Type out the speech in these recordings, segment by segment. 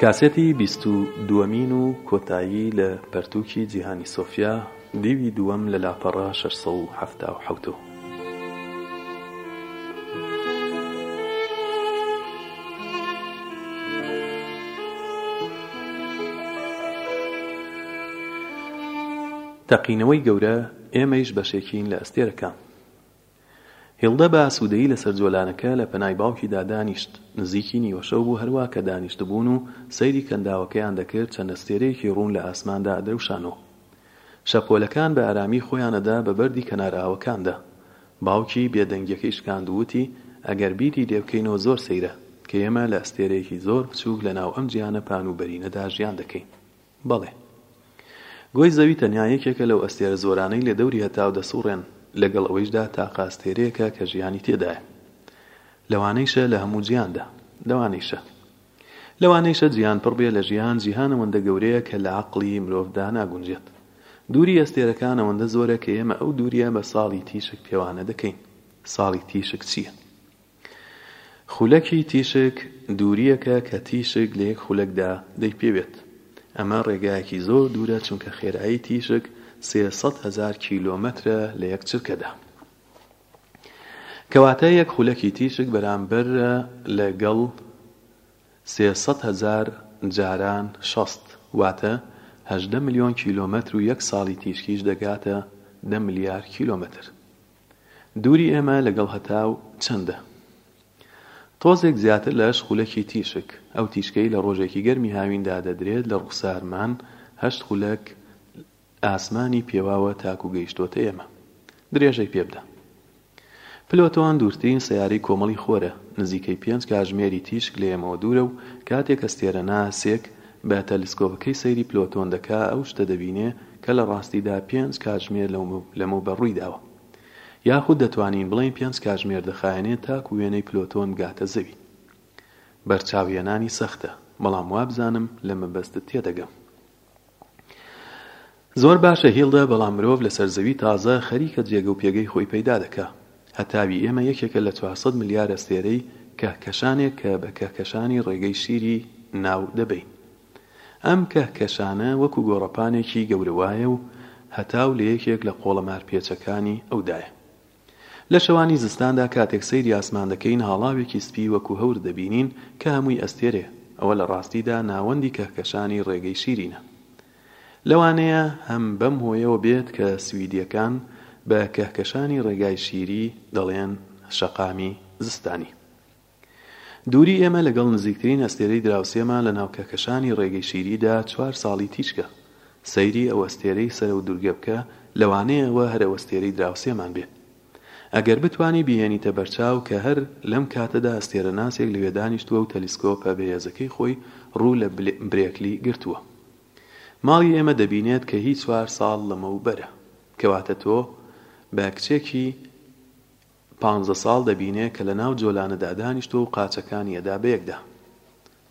کاسێتی بیست و دووەمین و کۆتایی لە پەرتووکی جیهانی سۆفیا، دیوی دووەم لە لاپەڕە شەش سەد و حەفتا و حەوت. تەقینەوەی گەورە، ئێمەیش بەشێکین لە ئەستێرەکان. هیڵدە بە ئاسوودەیی لەسەر جۆلانەکە لە پەنای باوکیدا دانیشت. نزیکی نیوەشەو بوو هەروا کە دانیشتبوون و سەیری کەنداوەکەیان دەکرد چەند ئەستێرەیەکی ڕوون لە ئاسماندا ئەدرەوشان و شەپۆلەکان بە ئارامی خۆیان ئەدا بە بەردی کەنار ئاوەکاندا. باوکی بێدەنگیەکەی شکاند و وتی، ئەگەر بیری لێبکەینەوە زۆر سەیرە کە ئێمە لە ئەستێرەیەکی زۆر بچووک لەناو ئەم جیهانە پان و بەرینەدا ژیان دەکەین. بەڵێ. گۆی زەوی تەنیا یەکێکە لەو ئەستێرە زۆرانەی لە دەوری هەتاو دەسوڕێن، لەگەڵ ئەوەیشدا تاقە ئەستێرەیەکە کە ژیانی تێدایە. لەوانەیشە لە هەموو جیهاندا. لەوانەیشە. لەوانەیشە جیهان پڕ بێ لە ژیان، جیهان ئەوەندە گەورەیە کە لە عەقڵی مرۆڤدا ناگونجێت. دووریی ئەستێرەکان ئەوەندە زۆرە کە ئێمە ئەو دوورییە بە ساڵی تیشک پێوانە دەکەین. ساڵی تیشک چییە؟ خولەکی تیشک دوورییەکە کە تیشک لە یەک خولەکدا دەیپێوێت. ئەمە ڕێگایەکی زۆر دوورە چونکە خێرایی تیشک سێ سەد هەزار کیلۆمەترە لە یەک چرکەدا. کەواتە یەک خولەکی تیشک بەرامبەر لەگەڵ سێ سەد هەزار جاران شەست، واتە هەژدە ملیۆن کیلۆمەتر و یەک ساڵی تیشکیش دەگاتە دە ملیار کیلۆمەتر. دووری ئێمە لەگەڵ هەتاو چەندە؟ تۆزێک زیاتر لەش خولەکی تیشک، ئەو تیشکەی لە ڕۆژێکی گەرمی هاویندا دەدرێت لە ڕوخسارمان هەشت خولەک ئاسمانی پێواوە تاکو گەیشتۆتە ئێمە. درێژەی پێبدە. پلۆتۆن دوورترین سەیارەی کۆمەڵی خۆرە، نزیکەی پێنج کاژمێری تیشک لە ئێمەوە دوورە و کاتێک ئەستێرەناسێک بە تەلسکۆبەکەی سەیری پلۆتۆن دەکا ئەو شتە دەبینێ کە لە ڕاستیدا پێنج کاتژمێر لەمەوبەر ڕوویداوە. یاخود دەتوانین بڵێین پێنج کاتژمێر دەخایەنێ تاکو وێنەی پلۆتۆن بگاتە زەوی. بەرچاوهێنانی سەختە، بەڵام وابزانم لە مەبەستت تێدەگەم. زۆر باشە هیڵدە بەڵام مرۆڤ لەسەر زەوی تازە خەریکە جێگە و پێگەی خۆی پەیدا دەکا هەتاوی ئێمە یەکێکە لە چوار سەد ملیار ئەستێرەی کەهکەشانێک کە بە کەهکەشانی ڕێگەی شیری ناو دەبەین ئەم کەهکەشانە وەکو گۆڕەپانێکی گەورە وایە و هەتاو لە یەکێک لە قۆڵە مارپێچەکانی ئەودایە لە شەوانی زستاندا کاتێک سەیری ئاسمان دەکەین هاڵاوێکی سپی وەکو هەور دەبینین کە هەمووی ئەستێرەیە، ئەوە لە ڕاستیدا ناوەندی کەهکەشانی ڕێگەی شیرینە. لەوانەیە هەم بەم هۆیەوە بێت کە سویدییەکان بە کەهکەشانی ڕێگای شیری دەڵێن شەقامی زستانی. دووری ئێمە لەگەڵ نزیکترین ئەستێرەی دراوسێمان لە ناو کەکەشانی ڕێگەی شیریدا چوار ساڵی تیژکە. سەیری ئەو ئەستێرەی سەر ئەو دوورگە بکە، لەوانەیە ئەوە هەر ئەو ئەستێرەی دراوسێمان بێ. ئەگەر بتوانی بیهێنیتە بەرچاو کە هەر لەم کاتەدا ئەستێرەناسێک لەوێ دانیشتووە و تەلیسکۆپە بەهێزەکەی خۆی ڕوو لە برێکلی گرتووە. ماڵی ئێمە دەبینێت کە هی چوار ساڵ لەمەوبەرە. کەواتە تۆ بە کچێکی. پانزە ساڵ دەبینێ کە لە ناو جۆلانەدا دانیشتووە و قاچەکانی ئەدا بە یەکدا.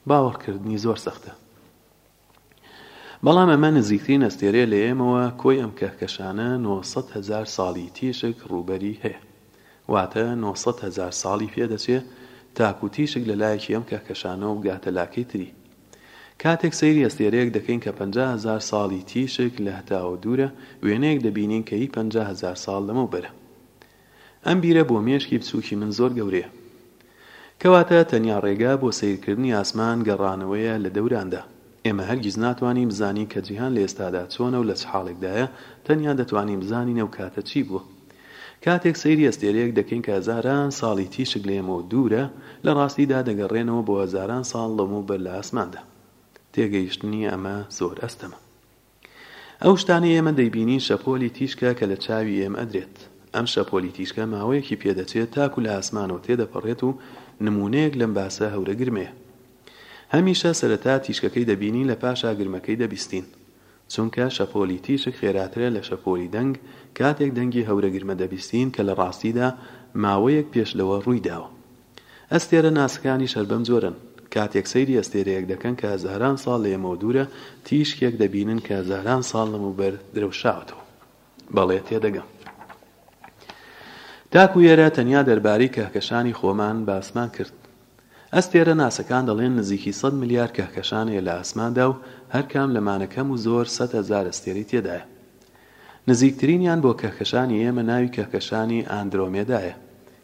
باوەڕکردنی زۆر سەختە. بەڵام ئەمە نزیکترین ئەستێرەیە لە ئێمەوە، کۆی ئەم کەهکەشانە نۆ سەد هەزار ساڵی تیشک ڕووبەری هەیە. واتە نۆ سەد هەزار ساڵی پێ دەچێ تاکوو تیشک لە لایەکی ئەم کەهکەشانەوە بگاتە لاکەی تری. کاتێک سەیری ئەستێرەیەک دەکەین کە پەنجا هەزار ساڵی تیشک لە هەتاوە دوورە، وێنەیەک دەبینین کە هی پەنجا هەزار ساڵ لەمەوبەرە. ئەم بیرە بۆ مێشکی بچووکی من زۆر گەورەیە. کەواتە تەنیا ڕێگا بۆ سەیرکردنی ئاسمان گەڕانەوەیە لە دەوراندا. ئێمە هەرگیز ناتوانین بزانین کە جیهان لە ئێستادا چۆنە و لە چ حاڵێکدایە، تەنیا دەتوانین بزانین ئەو کاتە چی بووە. کاتێک سەیری ئەستێرەیەک دەکەین کە هەزاران ساڵی تیشک لە ئێمەوە دوورە، لە ڕاستیدا دەگەڕێنەوە بۆ هەزاران ساڵ لەمەوبەر لە ئاسماندا. تێگەیشتنی ئەمە زۆر ئەستەمە. ئەو شتانەی ئێمە دەیبینین شەپۆلی تیشکە کە لە چاوی ئێمە ئەدرێت. ئەم شەپۆلی تیشکە ماوەیەکی پێ دەچێت تاکو لە ئاسمانەوە تێدەپەڕێت و نموونەیەک لەم باسە هەورە گرمەیە. هەمیشە سەرەتا تیشکەکەی دەبینین لە پاشا گرمەکەی دەبیستین. چونکە شەپۆلی تیشک خێراترە لە شەپۆلی دەنگ کاتێک دەنگی هەورە گرمە دەبیستین کە لە ڕاستیدا ماوەیەک پێش لەوە ڕووی داوە. ئەستێرە ناسکانیش هەر بەم جۆرەن. کاتێک سەیری ئەستێرەیەک دەکەن کە هەزاران ساڵ لە ئێمەوە دوورە، تیشکێک دەبینن کە هەزاران ساڵ لەمەوبەر درەوشاوەتەوە. بەڵێ، تێدەگەم. تاکو ئێرە تەنیا دەربارەی کەهکەشانی خۆمان باسمان کرد. ئەستێرە ناسەکان دەڵێن نزیکی سەد ملیار کەهکەشان هەیە لە ئاسماندا و هەر کام لەمانە کەم و زۆر سەد هەزار ئەستێرەی تێدایە. نزیکترینیان بۆ کهکهشانی ئێمە ناوی کهکهشانی ئاندرۆمێدایە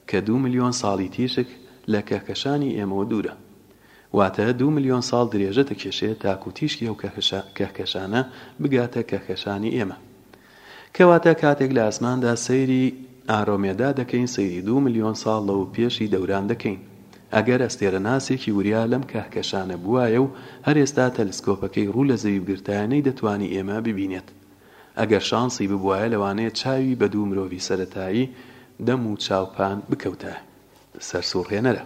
کە دوو ملیۆن ساڵی تیشک لە کهکهشانی ئێمەوە دوورە. واتە دوو ملیۆن ساڵ درێژە دەکێشێت تاکو تیشکی ئەو کهکهشانە بگاتە کهکهشانی ئێمە. کەواتە کاتێک لە ئاسماندا سەیری ئارۆمێدا دەکەین سەیری دوو ملیۆن ساڵ لەوپێشی دەوران دەکەین. ئەگەر ئەستێرەناسێکی وریا لەم کەهکەشانە بووایە و هەر ئێستا تەلسکۆپەکەی ڕوو لە زەوی بگرتایە نەیدەتوانی ئێمە ببینێت. ئەگەر شانسی ببوایە لەوانەیە چاوی بە دوو مرۆڤی سەرەتایی دەم و چاو پان بکەوتایە. سەرسووڕهێنەرە.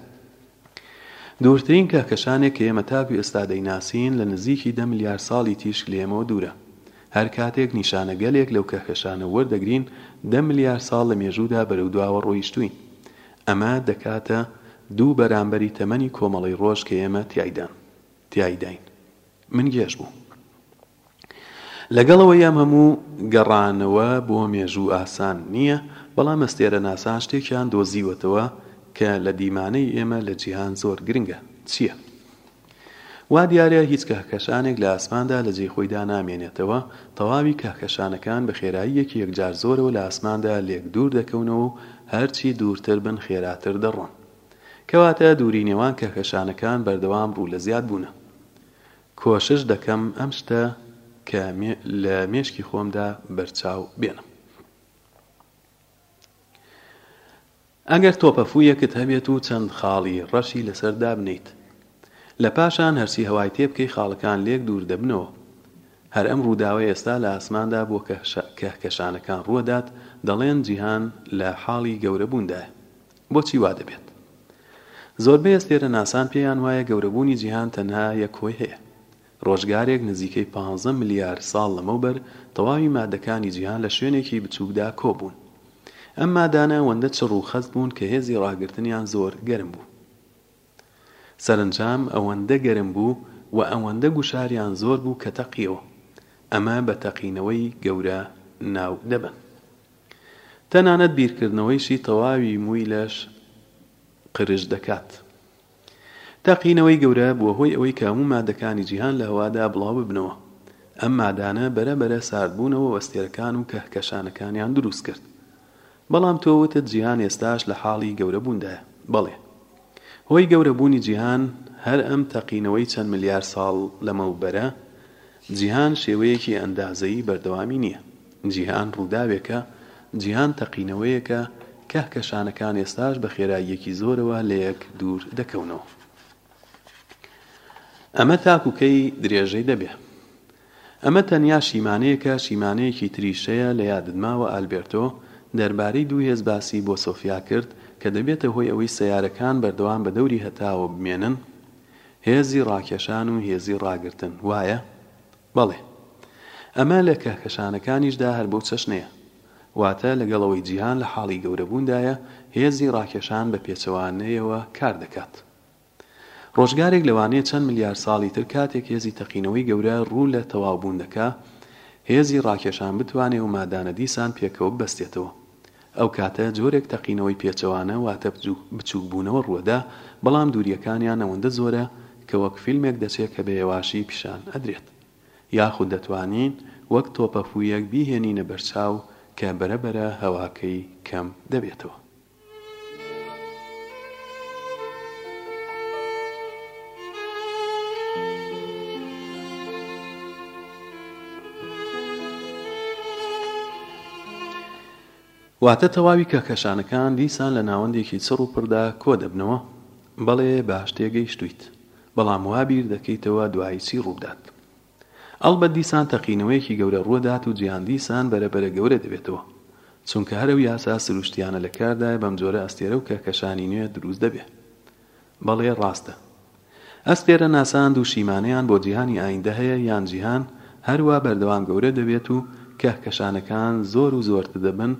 دوورترین کەهکەشانێک کە ئێمە تاکو ئێستا دەیناسین لە نزیکی دە ملیار ساڵی تیشک لە ئێمەوە دوورە. هەر کاتێک نیشانەگەلێک لەو کەهکەشانە وەردەگرین دە ملیار ساڵ لە مێژوودا بەرەو دواوە ڕۆیشتووین. ئەمە دەکاتە دوو بەرامبەری تەمەنی کۆمەڵەی ڕۆژ کە ئێمە تیایدان. تیایداین. من گێژ بووم. لەگەڵ ئەوەی ئەم هەموو گەڕانەوە بۆ مێژوو ئاسان نییە، بەڵام ئەستێرەناسان شتێکیان دۆزیوەتەوە کە لە دیمانەی ئێمە لە جیهان زۆر گرنگە. چییە؟ وا دیارە هیچ کەهکەشانێک لە ئاسماندا لە جێی خۆیدا نامێنێتەوە، تەواوی کەهکەشانەکان بە خێراییەکی یەکجار زۆرەوە لە ئاسماندا لێک دوور دەکەونەوە و هەرچی دوورتر بن خێراتر دەڕۆن. کەواتە دووری نێوان کەهکەشانەکان بەردەوام ڕوو لە زیاد بوونە. کۆشش دەکەم ئەم شتە کە لە مێشکی خۆمدا بەرچاو بێنم. ئەگەر تۆپەفوویەکت هەبێت و چەند خاڵی ڕەشی لەسەر دابنێیت لە پاشان هەرچی هەوای تێبکەی خاڵەکان لێک دوور دەبنەوە هەر ئەم ڕووداوە ئێستا لە ئاسماندا بۆ کەهکەشانەکان ڕووەدات دەڵێن جیهان لە حاڵی گەورە بووندایە بۆچی وا دەبێت زۆربەی ئەستێرەناسان پێیان وایە گەورەبوونی جیهان تەنها یەک هۆی هەیە ڕۆژگارێک نزیکەی پانزە ملیار ساڵ لەمەوبەر تەواوی مادەکانی جیهان لە شوێنێکی بچووکدا کۆبوون. ئەم مادانە ئەوەندە چڕ و خەست بوون کە هێزی ڕاگرتنیان زۆر گەرم بوو. سەرەنجام ئەوەندە گەرم بوو و ئەوەندە گوشاریان زۆر بوو کە تەقییەوە. ئەمە بە تەقینەوەی گەورە ناو دەبەن. تەنانەت بیرکردنەوەیشی تەواوی مووی لەش قرژ دەکات. تەقینەوەی گەورە بووە هۆی ئەوەی کە هەموو مادەکانی جیهان لە هەوادا بڵاو ببنەوە. ئەم مادانە بەرە بەرە ساردبوونەوە و ئەستێرەکان و کەهکەشانەکانیان دروست کرد. بەڵام تۆ وتت جیهان ئێستاش لە حاڵی گەورەبووندایە. بەڵێ. هۆی گەورەبوونی جیهان هەر ئەم تەقینەوەی چەند ملیار ساڵ لەمەوبەرە، جیهان شێوەیەکی ئەندازەیی بەردەوامی نییە. جیهان ڕووداوێکە، جیهان تەقینەوەیەکە، کەهکەشانەکان ئێستاش بە خێراییەکی زۆرەوە لەیەک دوور دەکەونەوە. ئەمە تاکو کەی درێژەی دەبێ؟ ئەمە تەنیا شیمانەیەکە، شیمانەیەکی تریش هەیە، لە یادت ماوە ئالبێرتۆ دەربارەی دوو هێز باسی بۆ سۆفیا کرد کە دەبێتە هۆی ئەوەی سەیارەکان بەردەوام بە دەوری هەتاوە بمێنن، هێزی ڕاکێشان و هێزی ڕاگرتن، وایە؟ بەڵێ، ئەمە لە کەهکەشانەکانیشدا هەر بەو چەشنەیە. واتە لەگەڵ ئەوەی جیهان لە حاڵی گەورەبووندایە، هێزی ڕاکێشان بە پێچەوانەیەوە کار دەکات. ڕۆژگارێک لەوانەیە چەند ملیار ساڵی تر کاتێک هێزی تەقینەوەی گەورە ڕوو لە تەواوبوون دەکا، هێزی ڕاکێشان بتوانێ ئەو مادانە دیسان پێکەوە ببەستێتەوە. ئەو کاتە جۆرێک تەقینەوەی پێچەوانە واتە بچووک بوونەوە ڕووەدا بەڵام دووریەکانیان ئەوەندە زۆرە کە وەک فیلمێک دەچێت کە بە یەواشی پیشان ئەدرێت یاخود دەتوانین وەک تۆپە فوویەک بیهێنینە بەرچاو کە بەرە بەرە هەواکەی کەم دەبێتەوە. واتە تەواوی کەهکەشانەکان دیسان لە ناوەندێکی چڕ و پڕدا کۆ دەبنەوە؟ بەڵێ باش تێگەیشتوویت، بەڵام وا بیر دەکەیتەوە دوایی چی ڕووبدات؟ ئەڵبەت دیسان تەقینەوەیەکی گەورە ڕوودەات و جیهان دیسان بەرە بەرە گەورە دەبێتەوە، چونکە هەر ئەو یاسا سروشتییانە لە کاردایە بەمجۆرە ئەستێرە و کەهکەشانی نوێ دروست دەبێ. بەڵێ ڕاستە ئەستێرە ناسان دوو شیمانەیان بۆ جیهانی ئایندە هەیە یان جیهان هەروا بەردەوام گەورە دەبێت و کەهکەشانەکان زۆر و زۆرتر دەبن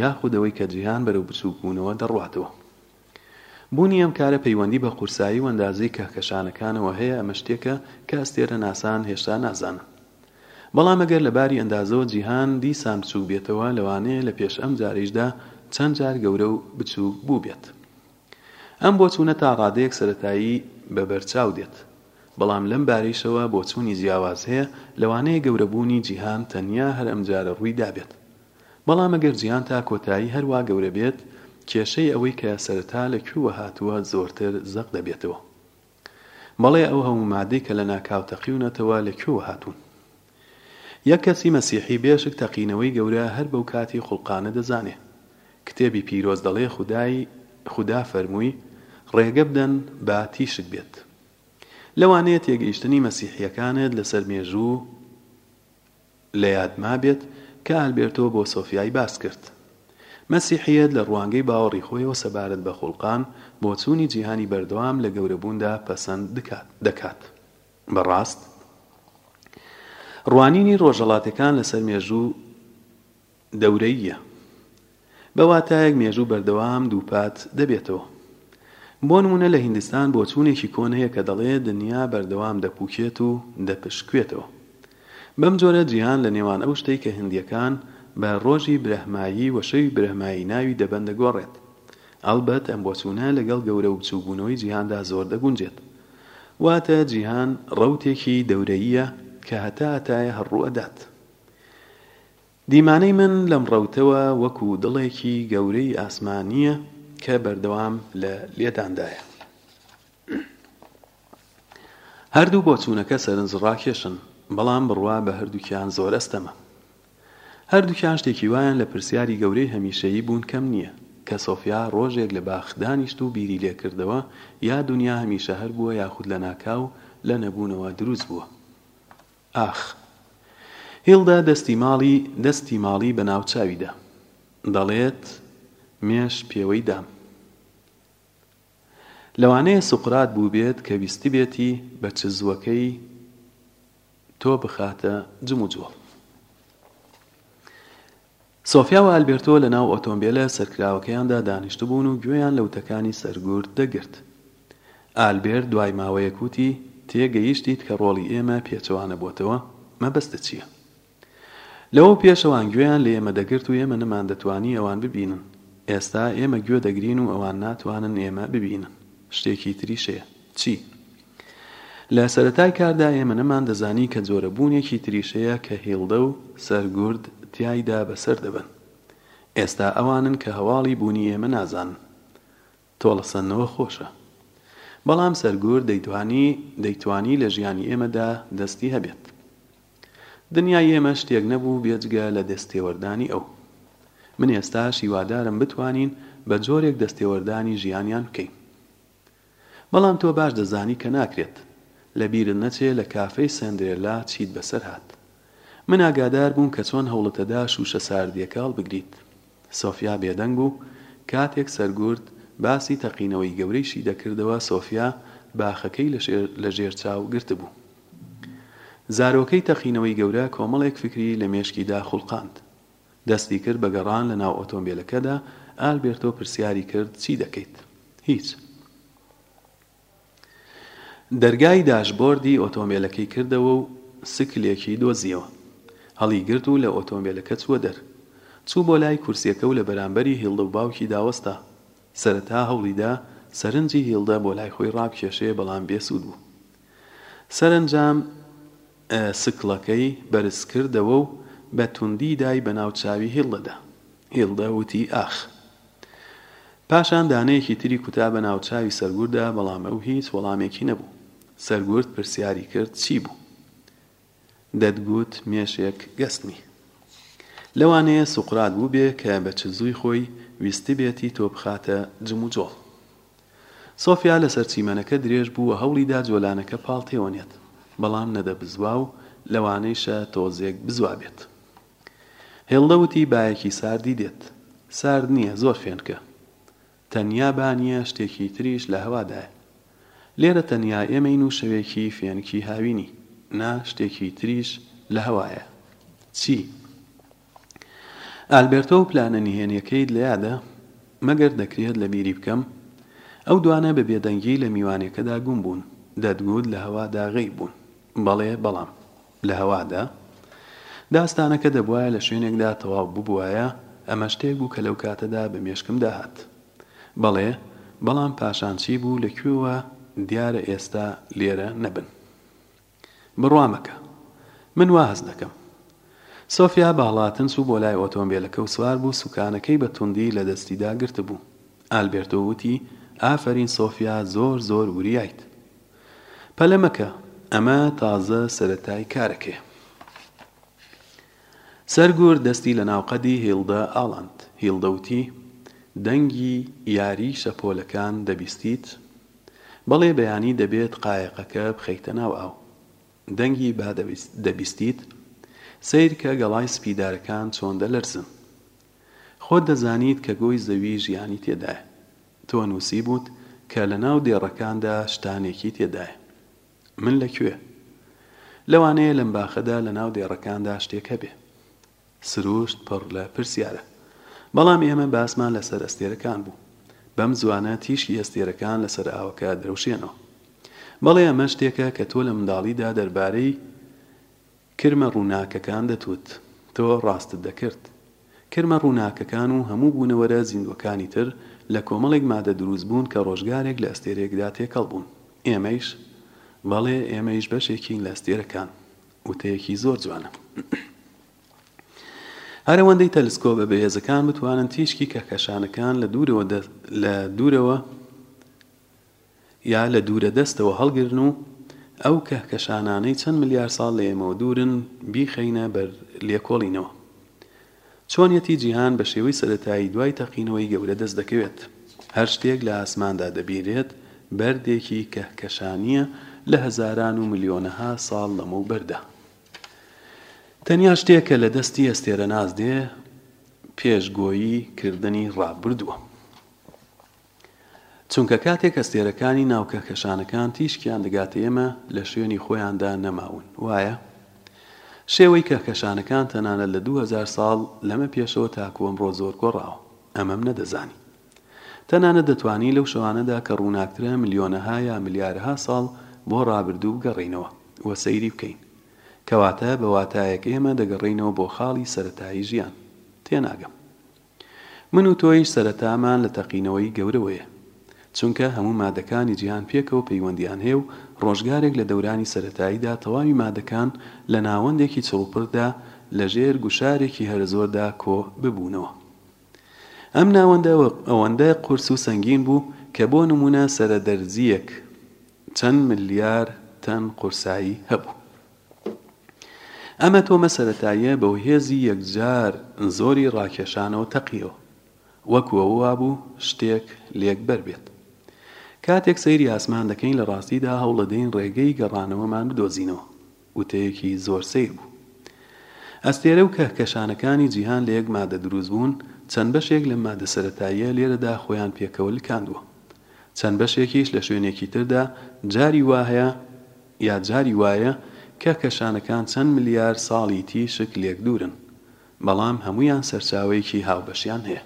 یاخود ئەوەی کە جیهان بەرەو بچووک بوونەوە دەڕواتەوە. بوونی ئەم کارە پەیوەندی بە قورسایی و ئەندازەی کەهکەشانەکانەوە هەیە ئەمە شتێکە کە ئەستێرە ناسان هێشتا نازانن. بەڵام ئەگەر لە باری ئەندازەوە جیهان دیسان بچووک بێتەوە لەوانەیە لە پێش ئەم جارەیشدا چەند جار گەورە و بچووک بووبێت. ئەم بۆچوونە تا ڕادەیەک سەرەتایی بە بەرچاو دێت، بەڵام لەم بارەیشەوە بۆچوونی جیاواز هەیە، لەوانەیە گەورەبوونی جیهان تەنیا هەر ئەمجارە ڕووی دابێت. بەڵام ئەگەر جیهان تا کۆتایی هەر وا گەورە بێت، کێشەی ئەوەی کە سەرەتا لە کوێوە هاتووە زۆرتر زەق دەبێتەوە. بەڵێ ئەو هەموو مادەی کە لەناکاو تەقیونەتەوە لە کوێوە هاتوون؟ یەک کەسی مەسیحی بێشک تەقینەوەی گەورە هەر بەو کاتی خوڵقانە دەزانێ. کتێبی پیرۆز دەڵێ خودای خودا فەرمووی ڕێگە بدەن با تیشک بێت. لەوانەیە تێگەیشتنی مەسیحیەکانت لەسەر مێژوو لە یاد مابێت کە ئالبێرتۆ بۆ سۆفیای باس کرد مەسیحییەت لە ڕوانگەی باوەڕی خۆیەوە سەبارەت بە خوڵقان، بۆچوونی جیهانی بەردەوام لە گەورەبووندا پەسەند دەکات. بەڕاست ڕوانینی ڕۆژهەڵاتەکان لەسەر مێژوو، دەورەییە. بە واتایەک مێژوو بەردەوام دووپات دەبێتەوە. بۆ نموونە لە هیندستان بۆچوونێکی کۆن هەیە کە دەڵێ دنیا بەردەوام دەپووکێت و دەپشکوێتەوە. بەم جۆرە جیهان لە نێوان ئەو شتەی کە هیندییەکان بە ڕۆژی برەهمایی و شەوی برەهمایی ناوی دەبەن دەگۆڕێت. ئەڵبەت ئەم بۆچوونە لەگەڵ گەورە و بچووکبوونەوەی جیهاندا زۆر دەگونجێت. واتە جیهان ڕەوتێکی دەورەییە کە هەتا هەتایە هەڕوو ئەدات. دیمانەی من لەم ڕەوتەوە وەکو دڵێکی گەورەی ئاسمانییە کە بەردەوام لە لێداندایە. هەردوو بۆچوونەکە سەرنجڕاکێشن، بەڵام بڕوا بە هەردووکیان زۆر ئەستەمە. هەردووکیان شتێکی وایان لە پرسیاری گەورەی هەمیشەیی بوون کەم نییە، کە سۆفیا ڕۆژێک لە باخ دانیشت و بیری لێکردەوە، یا دونیا هەمیشە هەر بووە یاخود لەناکاو لە نەبوونەوە دروست بووە؟ ئاخ. هیڵدا دەستی ماڵی دەستی ماڵی بە ناو چاوی دا. دەڵێت، مێش پێوەی دام. لەوانەیە سوقرات بووبێت کە ویستبێتی بە چزووەکەی تۆ بخاتە جموجۆڵ. سۆفیا و ئالبێرتۆ لە ناو ئۆتۆمبێلە سەرکراوەکەیاندا دانیشتبوون و گوێیان لە وتەکانی سەرگورد دەگرت. ئالبێرت دوای ماوەیەک وتی، تێگەیشتیت کە ڕۆڵی ئێمە پێچەوانە بۆتەوە؟ مەبەستت چییە؟ لەوە پێش ئەوان گوێیان لە ئێمە دەگرت و ئێمە نەماندەتوانی ئەوان ببینن. ئێستا ئێمە گوێ دەگرین و ئەوان ناتوانن ئێمە ببینن. شتێکی تریش هەیە. چی؟ لە سەرەتای کاردا ئێمە نەماندەزانی کە جۆرە بوونێکی تریش هەیە کە هیڵدە و سەرگورد تیایدا بەسەر دەبەن. ئێستا ئەوانن کە هەواڵی بوونی ئێمە نازانن. تۆڵەسەندنەوە خۆشە. بەڵام سەرگورد دەیتوانی دەیتوانی لە ژیانی ئێمەدا دەستی هەبێت. دنیای ئێمە شتێک نەبوو بێجگە لە دەستێوەردانی ئەو. من ئێستاش هیوادارم بتوانین بە جۆرێک دەستێوەردانی ژیانیان بکەین. بەڵام تۆ باش دەزانی کە ناکرێت. لە بیرت نەچێ لە کافێی سندرێلا چیت بەسەر هات. من ئاگادار بووم کە چۆن هەوڵتەدا شووشە ساردییەکە هەڵبگریت. سۆفیا بێدەنگ بوو. کاتێک سەرگورد باسی تەقینەوەی گەورەیشی دەکردەوە سۆفیا باخەکەی لە ژێر چاو گرتبوو. زارۆکەی تەقینەوەی گەورە کۆمەڵێک فکری لە مێشکیدا خوڵقاند. دەستی کرد بە گەڕان لە ناو ئۆتۆمبێلەکەدا، ئالبێرتۆ پرسیاری کرد چی دەکەیت؟ هیچ. دەرگای داشبۆردی ئۆتۆمبێلەکەی کردەوە و سکلێکی دۆزیەوە. هەڵیگرت و لە ئۆتۆمبێلەکە چووە دەر. چوو بۆ لای کورسیەکە و لە بەرامبەری هیلدە و باوکی داوەستا. سەرەتا هەوڵیدا سەرنجی هیلدە بۆ لای خۆی ڕابکێشێ بەڵام بێ سوود بوو. سەرەنجام سکڵەکەی بەرز کردەوە و بە توندی دای بە ناو چاوی هیلدەدا. هیلدە وتی، ئاخ. پاشان دانەیەکی تری کوتا بە ناو چاوی سەرگورددا، بەڵام ئەو هیچ وەڵامێکی نەبوو. سەرگورد پرسیاری کرد، چی بوو؟ دەتگوت مێشێک گەسنی. لەوانەیە سوقرات بووبێ کە بە چزووی خۆی ویستبێتی تۆ بخاتە جموجۆڵ. سۆفیا لەسەر چیمەنەکە درێژ بوو و هەوڵی دا جۆلانەکە پاڵ تێوەنێت، بەڵام نەدەبزوا و لەوانەیشە تۆزێک بزوابێت. هێڵدە وتی بایەکی ساردی دێت. سارد نییە، زۆر فێنکە. تەنیا با نییە شتێکی تریش لە هەوادایە. لێرە تەنیا ئێمەین و شەوێکی فێنکی هاوینی. نا شتێکی تریش لە هەوایە. چی؟ ئالبێرتۆ و پلانە نهێنیەکەیت لە یادە؟ مەگەر دەکرێت لە بیری بکەم؟ ئەو دوانە بە بێدەنگی لە میوانێکەدا گوم بوون. دەتگوت لە هەوادا غەیب بوون. بەڵێ، بەڵام. لە هەوادا، داستانەکە دەبوایە لە شوێنێکدا تەواو ببوایە، ئەمە شتێک بوو کە لەو کاتەدا بە مێشکمدا هات. بەڵێ، بەڵام پاشان چی بوو؟ لە کوێوە دیارە ئێستا لێرە نەبن؟ بڕوا مەکە. من وا هەست دەکەم. سۆفیا بە هەڵاتن چوو بۆ لای ئۆتۆمبێلەکە و سوار بوو، سوکانەکەی بە توندی لە دەستیدا گرتبوو. ئالبێرتۆ وتی، ئافەرین سۆفیا، زۆر زۆر وریایت. پەلە مەکە ئەمە تازە سەرەتای کارەکەیە. سەرگورد دەستی لە ناو قەدی هیڵدە ئاڵاند. هیڵدە وتی، دەنگی یاری شەپۆلەکان دەبیستیت؟ بەڵێ بەیانی دەبێت قایەقەکە بخەیتە ناو ئاو. دەنگی با دەبیستیت؟ سەیرکە گەڵای سپیدارەکان چۆن دەلەرزن. خۆت دەزانیت کە گۆی زەوی ژیانی تێدایە. تۆ نووسیبووت کە لە ناو دێڕەکاندا شتانێکی تێدایە. من لە کوێ؟ لەوانەیە لەم باخەدا لە ناو دێڕەکاندا شتێک هەبێ. سرووشت پڕ لە پرسیارە. بەڵام ئێمە باسمان لە سەر ئەستێرەکان بوو. بەم زووانە تیشکی ئەستێرەکان لە سەر ئاوەکە ئەدرەوشێنەوە. بەڵێ ئەمە شتێکە کە تۆ لە منداڵیدا دەربارەی. کرمە ڕووناکەکان دەتوت تۆ ڕاستت دەکرد. کرمە ڕووناکەکان و هەموو بوونەوەرە زیندووەکانی تر لە کۆمەڵێک مادە دروست بوون کە ڕۆژگارێک لە ئەستێرەیەکدا تێکەڵ بوون. ئێمەیش؟ بەڵێ ئێمەیش بەشێکین لە ئەستێرەکان. وتەیەکی زۆر جوانە. هەر ئەوەندەی تەلسکۆبە بەهێزەکان بتوانن تیشکی کەهکەشانەکان لە دوورەوە لە دوورەوە یا لە دوورە دەستەوە هەڵگرن و ئەو کەهکەشانانەی چەند ملیار ساڵ لە ئێمەوە دوورن بیخەینە بەر لێکۆڵینەوە. چۆنیەتی جیهان بە شێوەی سەرەتایی دوای تەقینەوەی گەورە دەست دەکەوێت. هەر شتێک لە ئاسماندا دەبینرێت بەردێکی کەهکەشانییە لە هەزاران و ملیۆنەها ساڵ لەمەوبەردا. تەنیا شتێک کە لە دەستی ئەستێرەناس دێ پێشگۆیی کردنی ڕابردووە. چونکە کاتێک ئەستێرەکانی ناو کەهکەشانەکان تیشکیان دەگاتە ئێمە لە شوێنی خۆیاندا نەماون وایە؟ شێوەی کەهکەشانەکان تەنانەت لە دوو هەزار ساڵ لەمە پێشەوە تاکو ئەمڕۆ زۆر گۆڕاوە ئەمەم نەدەزانی تەنانەت دەتوانی لەو شەوانەدا کە ڕووناکترە ملیۆنەها یا ملیارەها ساڵ بۆ ڕابردوو بگەڕێینەوە و سەیری بکەین کەواتە بە واتایەک ئێمە دەگەڕێینەوە بۆ خاڵی سەرەتایی ژیان تێناگەم من و تۆیش سەرەتامان لە تەقینەوەی گەورەوەیە. چونکە هەموو مادەکانی جیهان پێکەوە پەیوەندیان هەیە و ڕۆژگارێک لە دەورانی سەرەتاییدا تەواوی مادەکان لە ناوەندێکی چڕوپڕدا لە ژێر گوشارێکی هەرە زۆردا کۆ ببوونەوە. ئەم ناوەندە ئەوەندە قورس و سەنگین بوو کە بۆ نموونە سەرە دەرزییەک چەند ملیار تەن قورسایی هەبوو. ئەم ئەتۆمە سەرەتاییە بە هێزی یەکجار زۆری ڕاکێشانەوە تەقییەوە، وەکو ئەوە وابوو شتێک لێک بەر بێت. کاتێک سەیری ئاسمان دەکەین لە ڕاستیدا هەوڵەدەین ڕێگەی گەڕانەوەمان بدۆزینەوە. وتەیەکی زۆر سەیر بوو. ئەستێرە و کەهکەشانەکانی جیهان لە یەک مادە دروست بوون، چەند بەشێک لەم مادە سەرەتاییە لێرەدا خۆیان پێکەوە لکاندووە. چەند بەشێکیش لە شوێنێکی تردا، جاری وا هەیە، یا جاری وایە کە کەشانەکان چەند ملیار ساڵی تیشک لێک دوورن، بەڵام هەموویان سەرچاوەیەکی هاوبەشیان هەیە.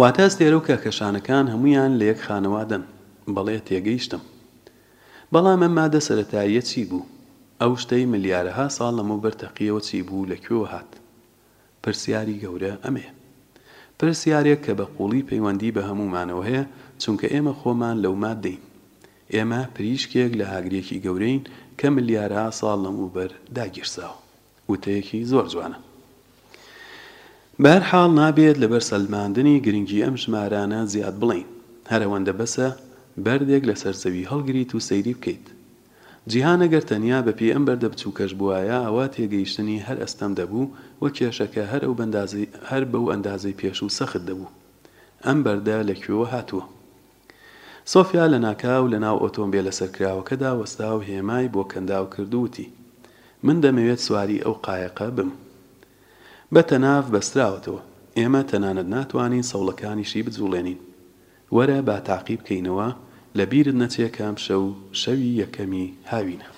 واتە ئەستێرە و کەهکەشانەکان هەموویان لە یەک خانەوادەن. بەڵێ، تێگەیشتم. بەڵام ئەم مادە سەرەتاییە چی بوو؟ ئەو شتەی ملیارەها ساڵ لەمەوبەر تەقییەوە چی بوو و لە کوێوە هات؟ پرسیاری گەورە ئەمەیە. پرسیارێک کە بە قووڵی پەیوەندی بە هەموومانەوە هەیە، چونکە ئێمە خۆمان لەو ماددەین. ئێمە پریشکێک لە ئاگرێکی گەورەین کە ملیارها ساڵ لەمەوبەر داگیرساوە. وتەیەکی زۆر جوانە. بە هەر حاڵ نابێت لەبەر سەلماندنی گرنگی ئەم ژمارانە زیاد بڵێین. هەر ئەوەندە بەسە بەردێک لەسەر زەوی هەڵگریت و سەیری بکەیت. جیهان ئەگەر تەنیا بە پێی ئەم بەردە بچووکەش بوایە ئەوا تێگەیشتنی هەر ئەستەم دەبوو و کێشەکە هەر ئەو بەندازەی هەر بەو ئەندازەی پێشوو سەخت دەبوو. ئەم بەردە لە کوێوە هاتووە؟ سۆفیا لە ناکاو لە ناو ئۆتۆمبێلە سەرکراوەکەدا وەستا و هێمای بۆ کەنداو کرد و وتی، من دەمەوێت سواری ئەو قایقە بم. بە تەناف بەستراوەتەوە. ئێمە تەنانەت ناتوانین سەوڵەکانیشی بجووڵێنین. وەرە با تاقی بکەینەوە لە بیرت نەچێ کام شەو شەوی یەکەمی هاوینە.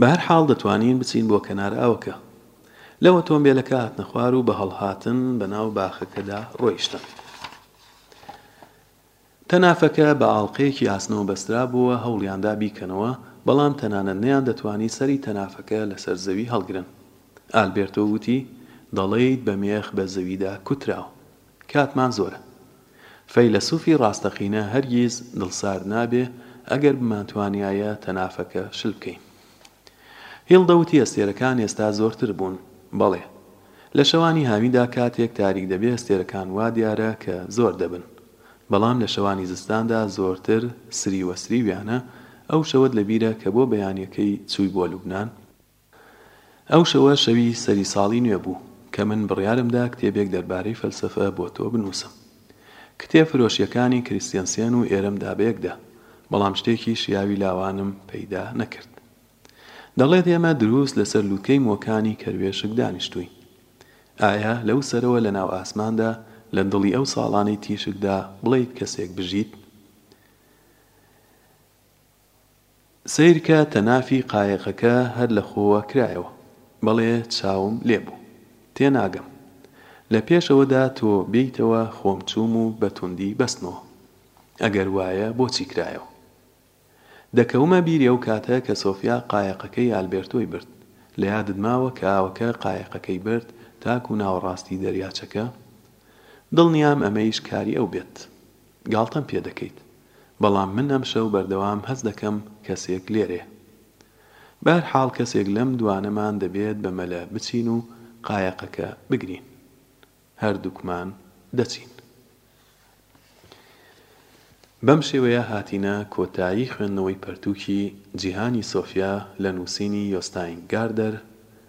بەهەرحاڵ دەتوانین بچین بۆ کەنار ئاوەکە. لەو ئۆتۆمبێلەکە هاتنە خوار و بە هەڵهاتن بەناو باخەکەدا ڕۆیشتن. تەنافەکە بە ئاڵقەیەکی ئاسنەوە بەسترابووە، هەوڵیاندا بیکەنەوە، بەڵام تەنانەت نەیاندەتوانی سەری تەنافەکە لەسەر زەوی هەڵگرن. ئالبێرتۆ وتی، دەڵێیت بە مێخ بە زەویدا کوتراوە. کاتمان زۆرە. فەیلەسوفی ڕاستەقینە هەرگیز دڵسارد نابێ، ئەگەر بمانتوانیایە تەنافەکە شل بکەین. هیڵدە وتی ئەستێرەکان ئێستا زۆرتر بوون. بەڵێ. لە شەوانی هاویندا کاتێک تاریک دەبێ ئەستێرەکان وا دیارە کە زۆر دەبن. بەڵام لە شەوانی زستاندا زۆرتر سریوە سریویانە، ئەو شەوەت لە بیرە کە بۆ بەیانییەکەی چووی بۆ لوبنان؟ ئەو شەوە شەوی سەری ساڵی نوێ بوو، کە من بڕیارم دا کتێبێک دەربارەی فەلسەفە بۆ تۆ بنووسم. کتێب فرۆشیەکانی کریستێنسێن و ئێرەم دا بەیەکدا، بەڵام شتێکی شیاوی لاوانم پەیدا نەکرد. دەڵێت ئێمە دروست لەسەر لوتکەی مۆکانی کەروێشک دانیشتووین. ئایا لەو سەرەوە لە ناو ئاسماندا لە دڵی ئەو ساڵانەی تیشکدا بڵێیت کەسێک بژیت؟ سەیرکە تەنافی قایەقەکە هەر لە خۆوە کرایەوە. بەڵێ چاوم لێ بوو. تێناگەم. لە پێشەوەدا تۆ بێیتەوە خۆم چووم و بە توندی بەستمەوە. ئەگەر وایە بۆچی کرایەوە؟ دەکەومە بیری ئەو کاتە کە سۆفیا قایەقەکەی ئالبێرتۆی برد. لە یادت ماوە کە ئاوەکە قایەقەکەی برد تاکوو ناوەڕاستی دەریاچەکە؟ دڵنیام ئەمەیش کاری ئەو بێت. گاڵتەم پێ دەکەیت بەڵام من ئەمشەو بەردەوام هەست دەکەم کەسێک لێرەیە بەهەر حاڵ کەسێک لەم دوانەمان دەبێت بە مەلە بچین و قایەقەکە بگرین هەردووکمان دەچین بەم شێوەیە هاتینە کۆتایی خوێندنەوەی پەرتووکی جیهانی سۆفیا لە نووسینی یۆستاین گاردەر